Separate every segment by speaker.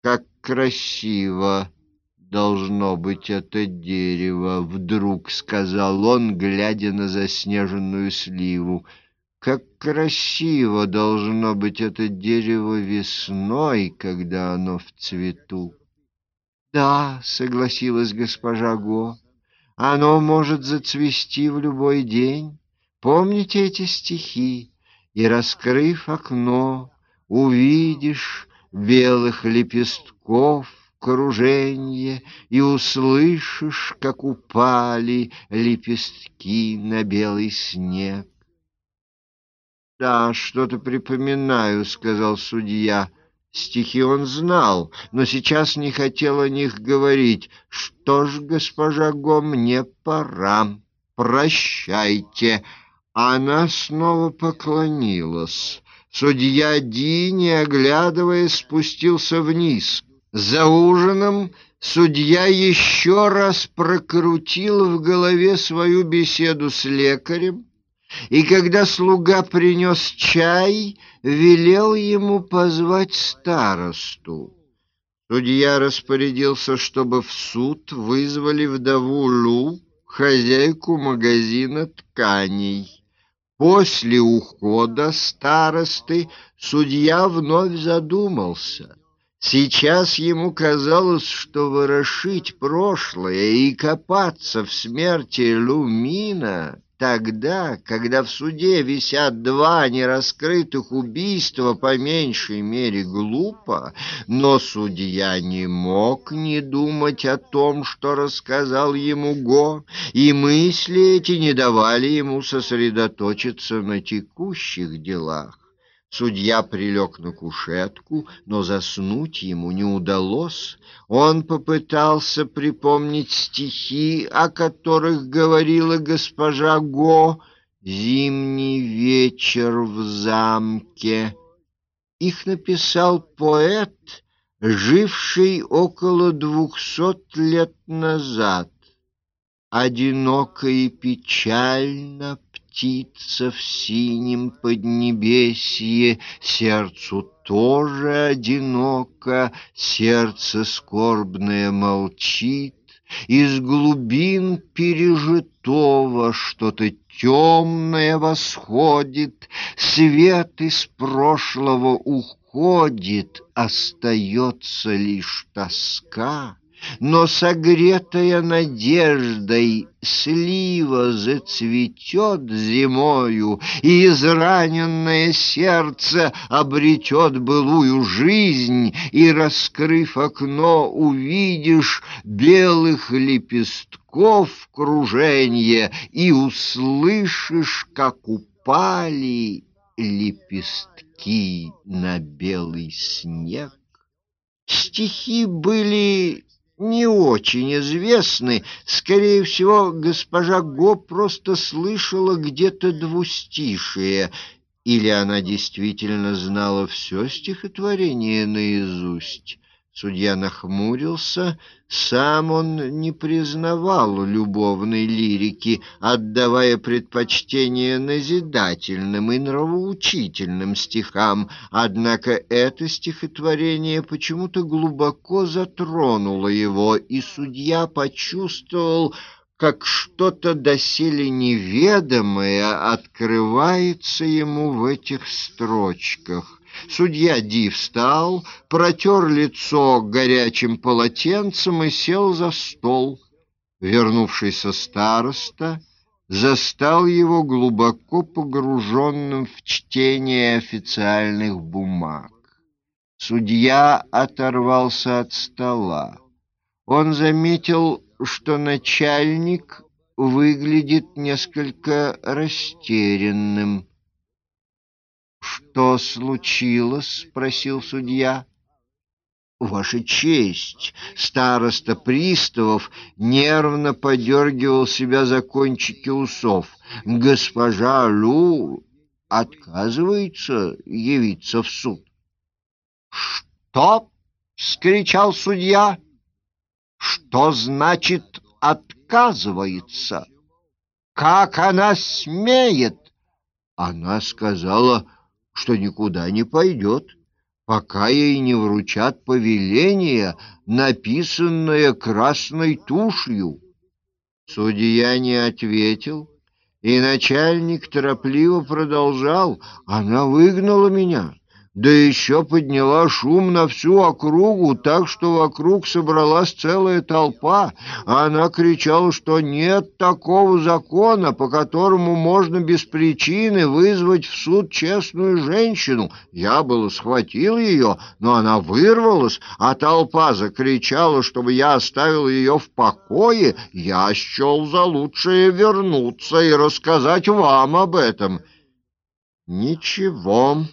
Speaker 1: Как красиво должно быть это дерево, вдруг сказал он, глядя на заснеженную сливу. Как красиво должно быть это дерево весной, когда оно в цвету. Да, согласилась госпожа Го. Оно может зацвести в любой день. Помните эти стихи? И раскрыв окно, увидишь белых лепестков круженье и услышишь, как упали лепестки на белый снег. Да, что-то припоминаю, сказал судья. Стихи он знал, но сейчас не хотел о них говорить. Что ж, госпожа Го, мне пора. Прощайте. Она снова поклонилась. Судья Ди, не оглядываясь, спустился вниз. За ужином судья еще раз прокрутил в голове свою беседу с лекарем, и когда слуга принес чай, велел ему позвать старосту. Судья распорядился, чтобы в суд вызвали вдову Лу, хозяйку магазина тканей. После ухода старосты судья вновь задумался. Сейчас ему казалось, что ворошить прошлое и копаться в смерти Лумина Тогда, когда в суде висят два нераскрытых убийства, по меньшей мере глупо, но судья не мог не думать о том, что рассказал ему Го, и мысли эти не давали ему сосредоточиться на текущих делах. Судья прилег на кушетку, но заснуть ему не удалось. Он попытался припомнить стихи, о которых говорила госпожа Го «Зимний вечер в замке». Их написал поэт, живший около двухсот лет назад. Одиноко и печально птица в синем поднебесье, сердцу тоже одиноко, сердце скорбное молчит, из глубин пережитого что-то темное восходит, свет из прошлого уходит, остается лишь тоска. Но согретая надеждой слива зацветет зимою, И израненное сердце обретет былую жизнь, И, раскрыв окно, увидишь белых лепестков круженье, И услышишь, как упали лепестки на белый снег. Стихи были не очень известны. Скорее всего, госпожа Го просто слышала где-то двустишие, или она действительно знала все стихотворение наизусть. Судья нахмурился. Сам он не признавал любовной лирики, отдавая предпочтение назидательным и нравоучительным стихам. Однако это стихотворение почему-то глубоко затронуло его, и судья почувствовал, как что-то доселе неведомое открывается ему в этих строчках. Судья Ди встал, протер лицо горячим полотенцем и сел за стол. Вернувшийся староста застал его глубоко погруженным в чтение официальных бумаг. Судья оторвался от стола. Он заметил, что начальник выглядит несколько растерянным. Что случилось? спросил судья. Ваша честь, староста приставов нервно подергивал себя за кончики усов. Госпожа Лу отказывается явиться в суд. Что? вскричал судья. Что значит отказывается? Как она смеет? Она сказала: что никуда не пойдет. пока ей не вручат повеление, написанное красной тушью. Судья не ответил, и начальник торопливо продолжал: "Она выгнала меня да еще подняла шум на всю округу, так что вокруг собралась целая толпа. Она кричала, что нет такого закона, по которому можно без причины вызвать в суд честную женщину. Я было схватил ее, но она вырвалась, а толпа закричала, чтобы я оставил ее в покое. Я счел за лучшее вернуться и рассказать вам об этом. Ничего.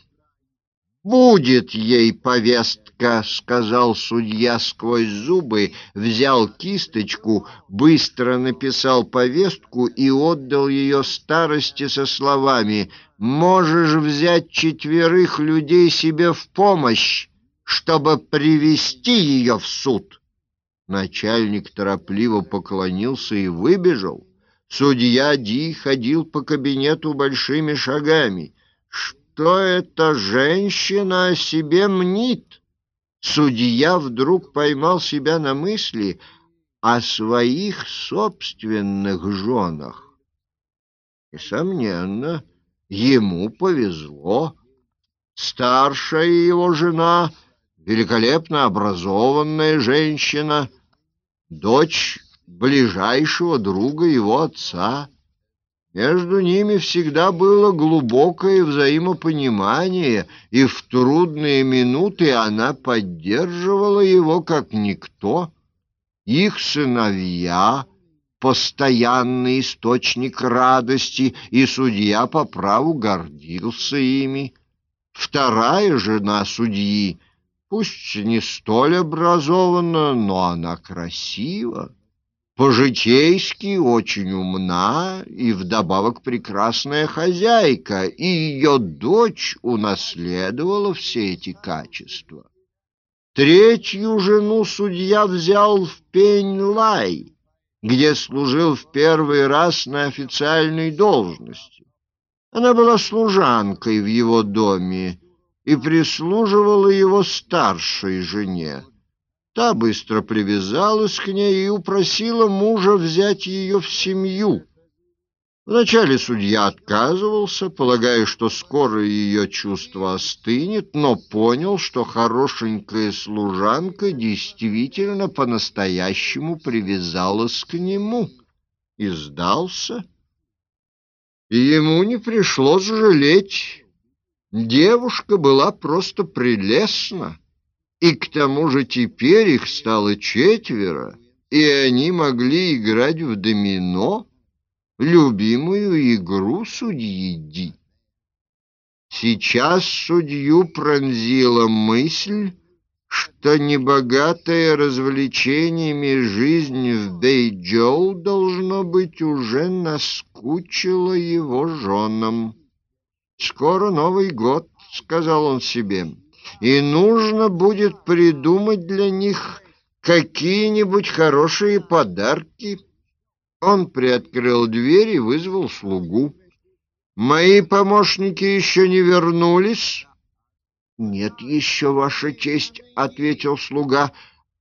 Speaker 1: «Будет ей повестка», — сказал судья сквозь зубы, взял кисточку, быстро написал повестку и отдал ее старости со словами «Можешь взять четверых людей себе в помощь, чтобы привести ее в суд». Начальник торопливо поклонился и выбежал. Судья Ди ходил по кабинету большими шагами что эта женщина о себе мнит. Судья вдруг поймал себя на мысли о своих собственных женах. Несомненно, ему повезло. Старшая его жена, великолепно образованная женщина, дочь ближайшего друга его отца — между ними всегда было глубокое взаимопонимание, и в трудные минуты она поддерживала его как никто. Их сыновья — постоянный источник радости, и судья по праву гордился ими. Вторая жена судьи, пусть не столь образована, но она красива по-житейски очень умна и вдобавок прекрасная хозяйка, и ее дочь унаследовала все эти качества. Третью жену судья взял в Пень-Лай, где служил в первый раз на официальной должности. Она была служанкой в его доме и прислуживала его старшей жене. Та быстро привязалась к ней и упросила мужа взять ее в семью. Вначале судья отказывался, полагая, что скоро ее чувство остынет, но понял, что хорошенькая служанка действительно по-настоящему привязалась к нему и сдался. И ему не пришлось жалеть. Девушка была просто прелестна. И к тому же теперь их стало четверо, и они могли играть в домино, любимую игру судьи Ди. Сейчас судью пронзила мысль, что небогатая развлечениями жизнь в Бейджоу, должно быть, уже наскучила его женам. «Скоро Новый год», — сказал он себе, — и нужно будет придумать для них какие-нибудь хорошие подарки. Он приоткрыл дверь и вызвал слугу. Мои помощники еще не вернулись? Нет еще, ваша честь, ответил слуга.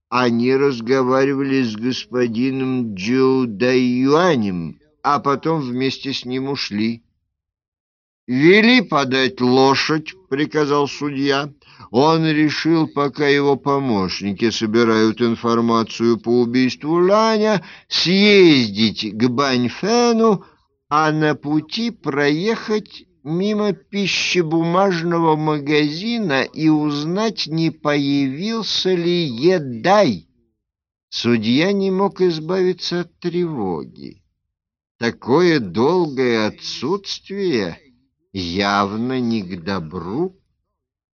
Speaker 1: Они разговаривали с господином Джу Даюанем, а потом вместе с ним ушли. «Вели подать лошадь», — приказал судья. Он решил, пока его помощники собирают информацию по убийству Ланя, съездить к Баньфену, а на пути проехать мимо пищебумажного магазина и узнать, не появился ли Едай. Судья не мог избавиться от тревоги. Такое долгое отсутствие явно не к добру.